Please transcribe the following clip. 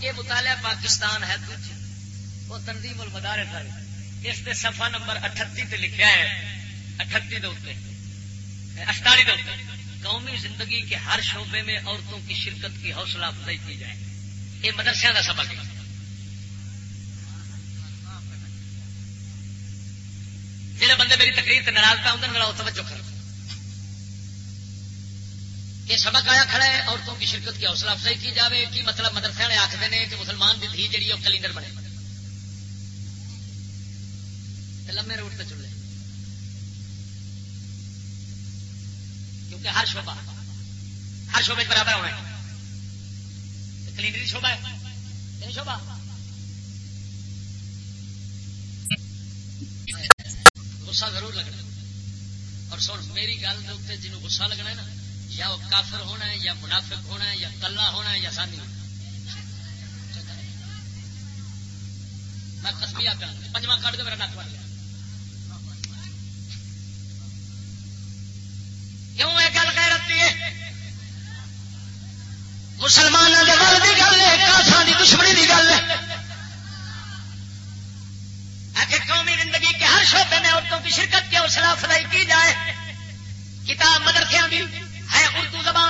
یہ مطالعہ پاکستان ہے وہ تنظیم المدار ہے۔ اس نے سفا نمبر اٹھتی تے لکھا ہے۔ اٹھتی اٹھالی قومی زندگی کے ہر شعبے میں عورتوں کی شرکت کی حوصلہ افزائی کی جائے۔ یہ مدرسے کا سبق ہے۔ جہاں بندے میری تقریر سے ناراض پہ آؤں توجہ کر یہ سبق آیا کھڑا ہے، عورتوں کی شرکت کی حوصلہ افزائی کی جائے کی مطلب مدرسے والے آخر نے کہ مسلمان کی دھی جی وہ کلینڈر بنے۔ لمے روڈ پہ چلے۔ کیونکہ ہر شوبہ ہر شعبے برابر ہونا ہے۔ کلینڈری شوبہ ہے یعنی شوبہ غصہ ضرور لگنا۔ اور سن، میری گل کے اتنے جنوب غصہ لگنا ہے نا یا وہ کافر ہونا ہے، یا منافق ہونا ہے، یا کلا ہونا ہے، یا سانی ہونا میں کسبیا پہ پنجواں کٹ دو میرا نک پڑ گیا۔ کیوں یہ گل کہہ رہتی ہے؟ مسلمانوں کے گل کی گل ہے کافر کی دشمنی کی گل ہے۔ قومی زندگی کے ہر شعبے میں عورتوں کی شرکت کی حوصلہ افزائی کی جائے۔ کتاب مدرسے بھی اردو زبان